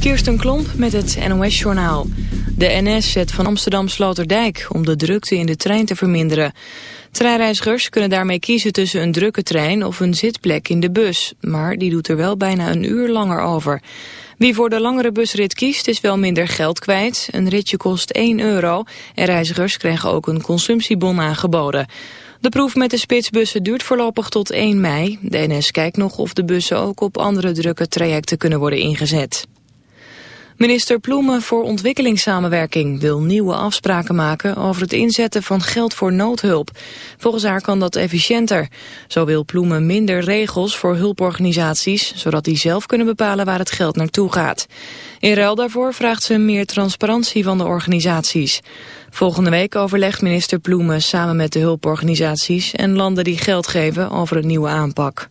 Kirsten Klomp met het NOS-journaal. De NS zet van Amsterdam Sloterdijk om de drukte in de trein te verminderen. Treinreizigers kunnen daarmee kiezen tussen een drukke trein of een zitplek in de bus. Maar die doet er wel bijna een uur langer over. Wie voor de langere busrit kiest is wel minder geld kwijt. Een ritje kost 1 euro en reizigers krijgen ook een consumptiebon aangeboden. De proef met de spitsbussen duurt voorlopig tot 1 mei. De NS kijkt nog of de bussen ook op andere drukke trajecten kunnen worden ingezet. Minister Ploemen voor ontwikkelingssamenwerking wil nieuwe afspraken maken over het inzetten van geld voor noodhulp. Volgens haar kan dat efficiënter. Zo wil Ploemen minder regels voor hulporganisaties, zodat die zelf kunnen bepalen waar het geld naartoe gaat. In ruil daarvoor vraagt ze meer transparantie van de organisaties. Volgende week overlegt minister Ploemen samen met de hulporganisaties en landen die geld geven over een nieuwe aanpak.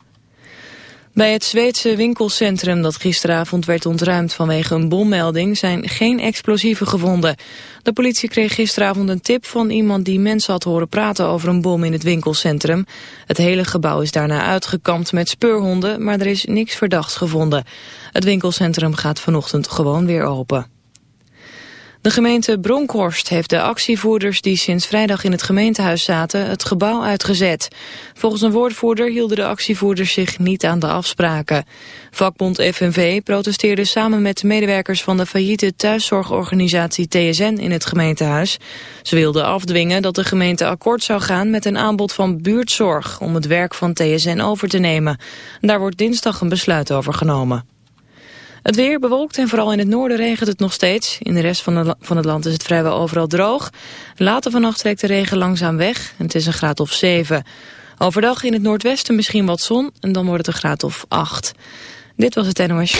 Bij het Zweedse winkelcentrum dat gisteravond werd ontruimd vanwege een bommelding zijn geen explosieven gevonden. De politie kreeg gisteravond een tip van iemand die mensen had horen praten over een bom in het winkelcentrum. Het hele gebouw is daarna uitgekampt met speurhonden, maar er is niks verdachts gevonden. Het winkelcentrum gaat vanochtend gewoon weer open. De gemeente Bronkhorst heeft de actievoerders die sinds vrijdag in het gemeentehuis zaten het gebouw uitgezet. Volgens een woordvoerder hielden de actievoerders zich niet aan de afspraken. Vakbond FNV protesteerde samen met medewerkers van de failliete thuiszorgorganisatie TSN in het gemeentehuis. Ze wilden afdwingen dat de gemeente akkoord zou gaan met een aanbod van buurtzorg om het werk van TSN over te nemen. Daar wordt dinsdag een besluit over genomen. Het weer bewolkt en vooral in het noorden regent het nog steeds. In de rest van, van het land is het vrijwel overal droog. Later vannacht trekt de regen langzaam weg en het is een graad of 7. Overdag in het noordwesten misschien wat zon en dan wordt het een graad of 8. Dit was het NOS.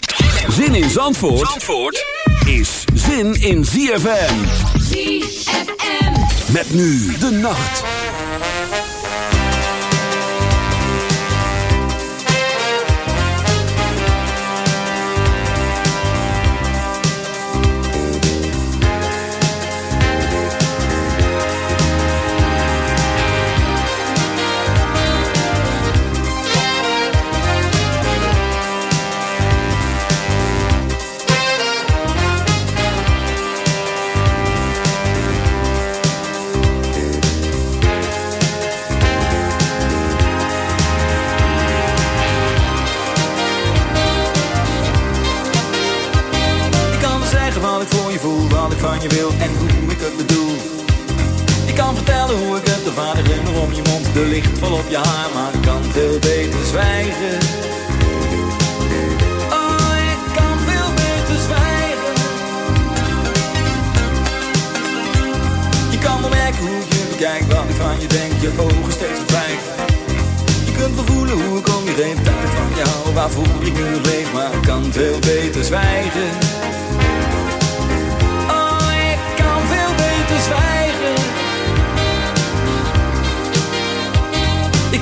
Zin in Zandvoort, Zandvoort is zin in ZFM. ZFM. Met nu de nacht. Je wil en hoe ik het bedoel. Ik kan vertellen hoe ik het, de vader om je mond, de licht vol op je haar, maar ik kan veel beter zwijgen. Oh, ik kan veel beter zwijgen. Je kan wel hoe je bekijkt, wat ik van je denk, je ogen steeds verdwijgen. Je kunt wel voelen hoe ik om je heen, dat ik van jou, waarvoor ik nu leef, maar ik kan veel beter zwijgen.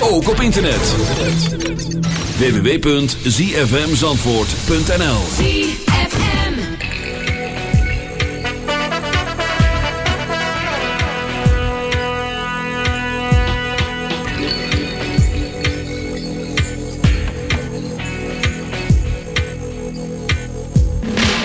Ook op internet. www.zfmzandvoort.nl ZFM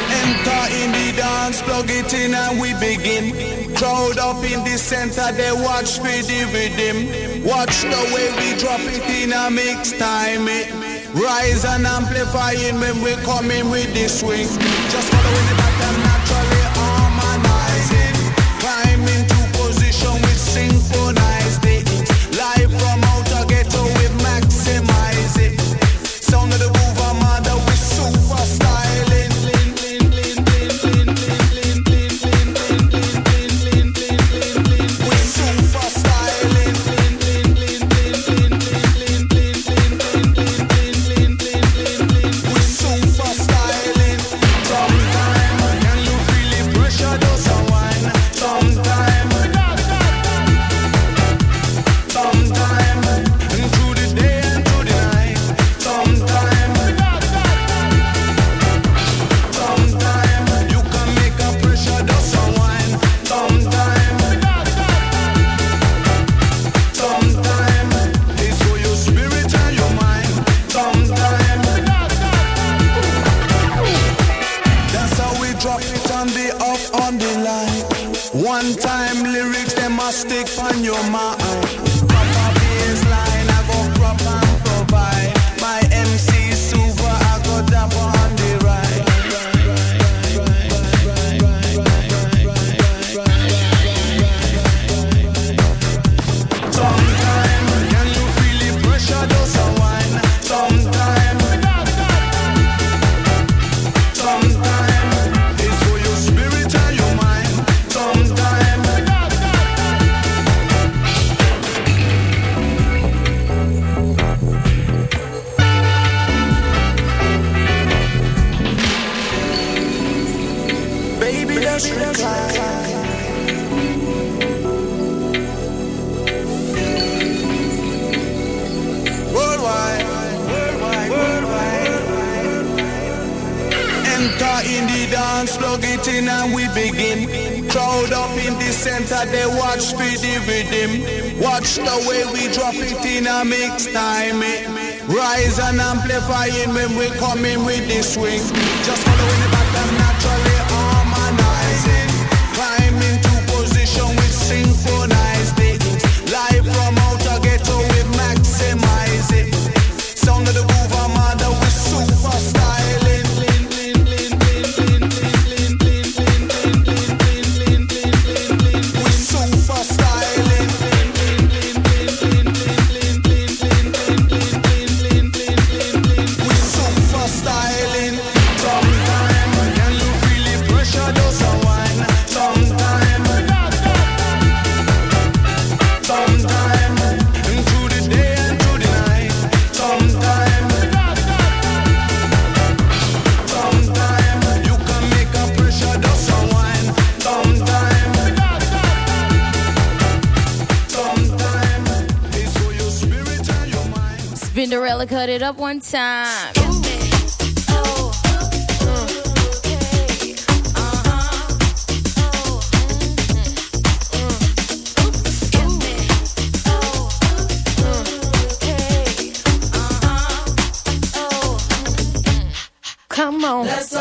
Enter in the dance, plug it in and we begin. Crowd up in the center, they watch for the rhythm. Watch the way we drop it in a mix time. It eh. rise and amplifying when we coming with the swing. Just following the pattern naturally harmonizing. Climb into position with synchronized amplifying when we come in with this swing. Just Spinderella cut it up one time. Come on. Let's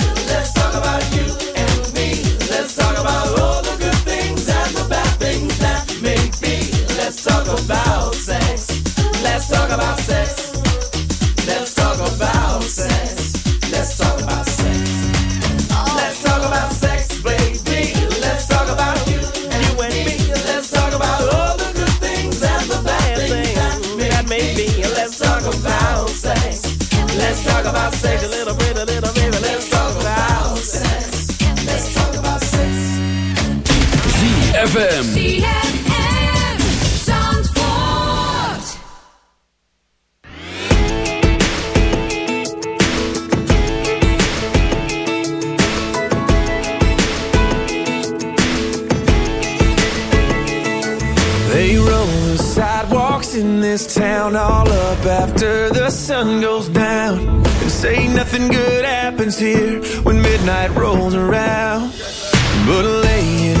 they roll the sidewalks in this town all up after the sun goes down. And say nothing good happens here when midnight rolls around. But laying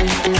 Thank you.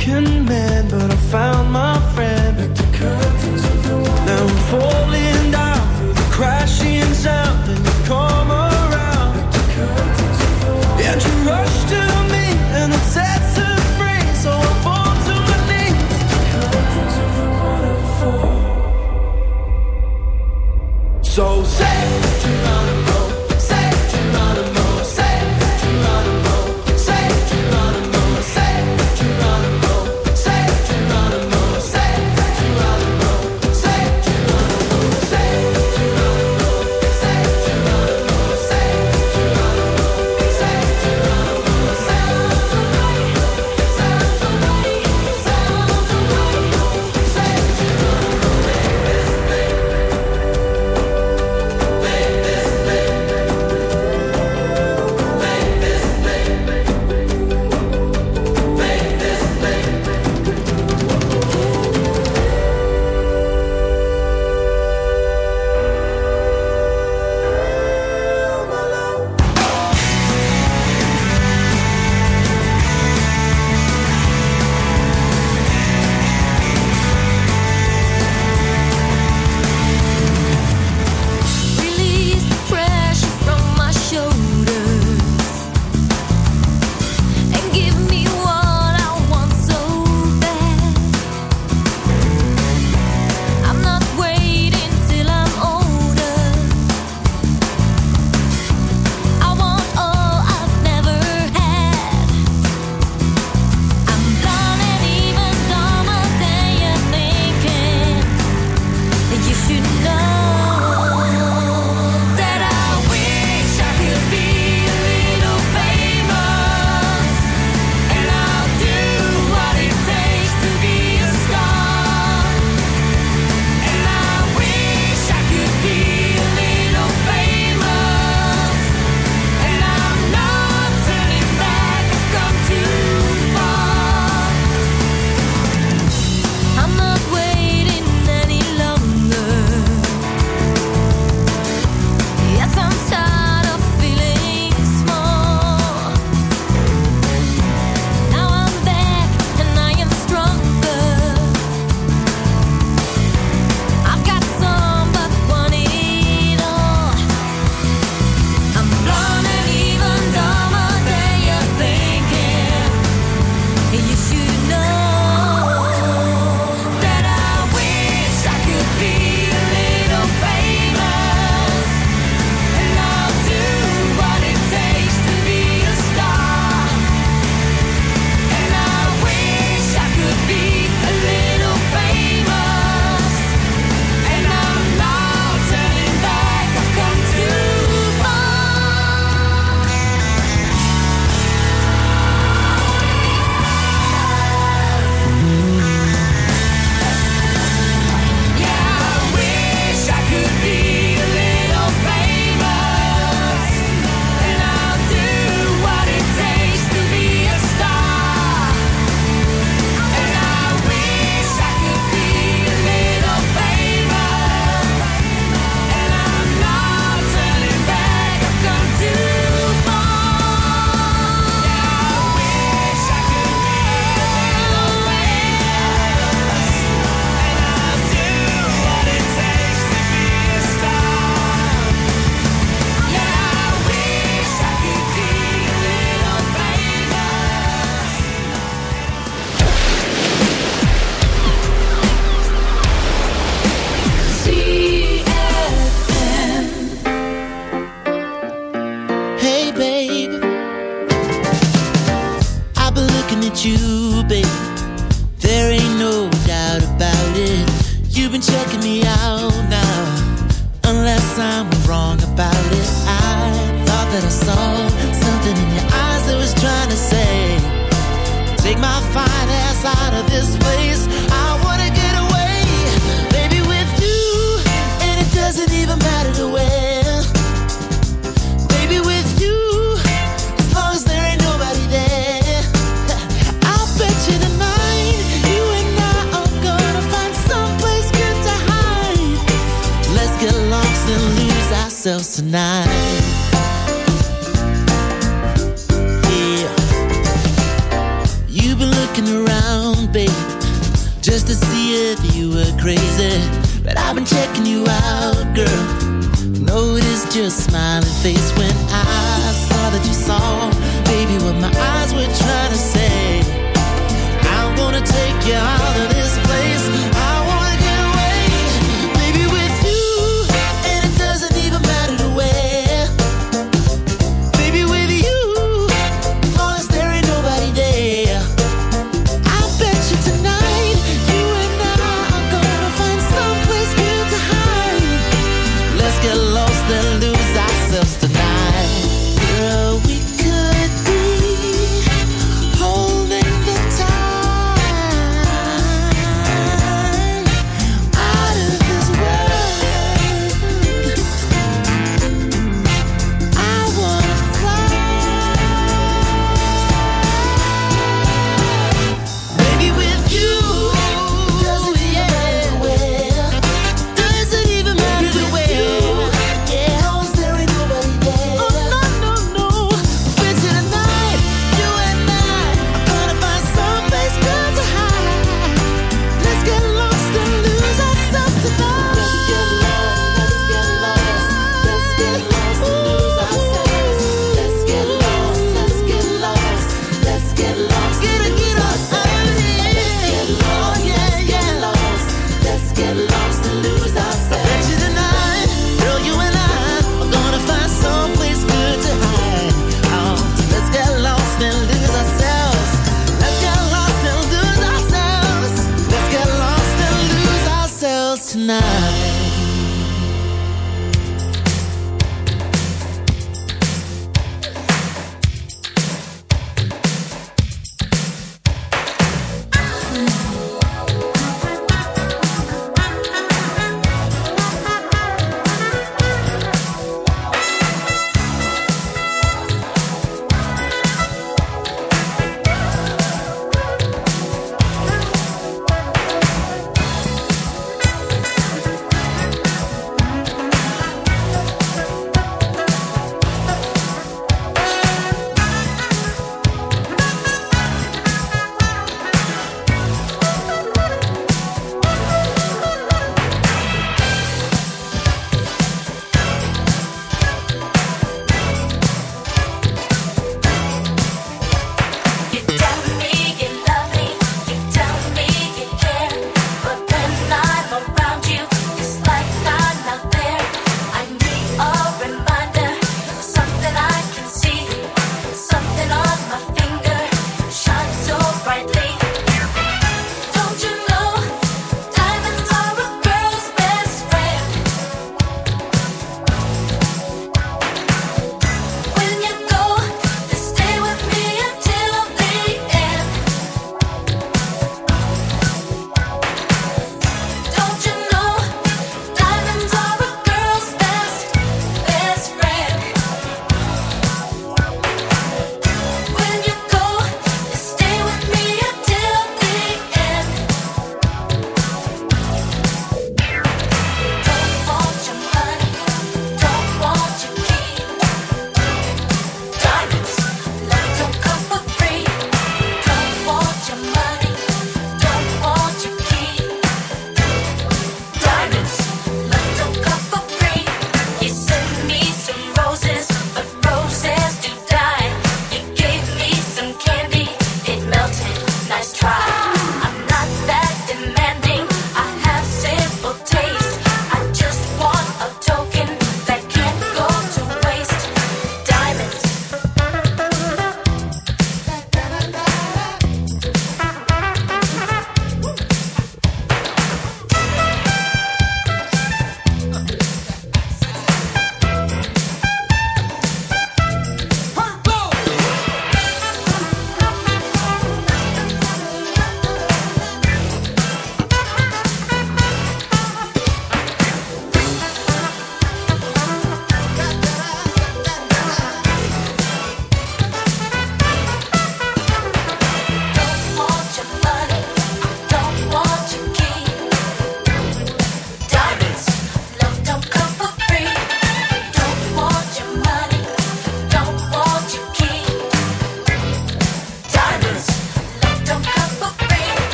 Can. man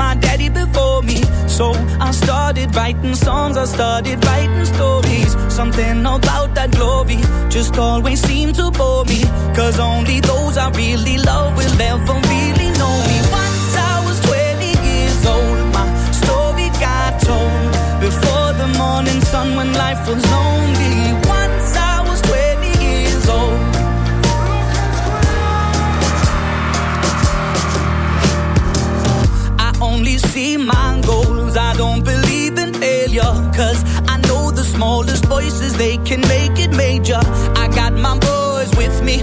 my daddy before me. So I started writing songs, I started writing stories. Something about that glory just always seemed to bore me. Cause only those I really love they can make it major. I got my boys with me,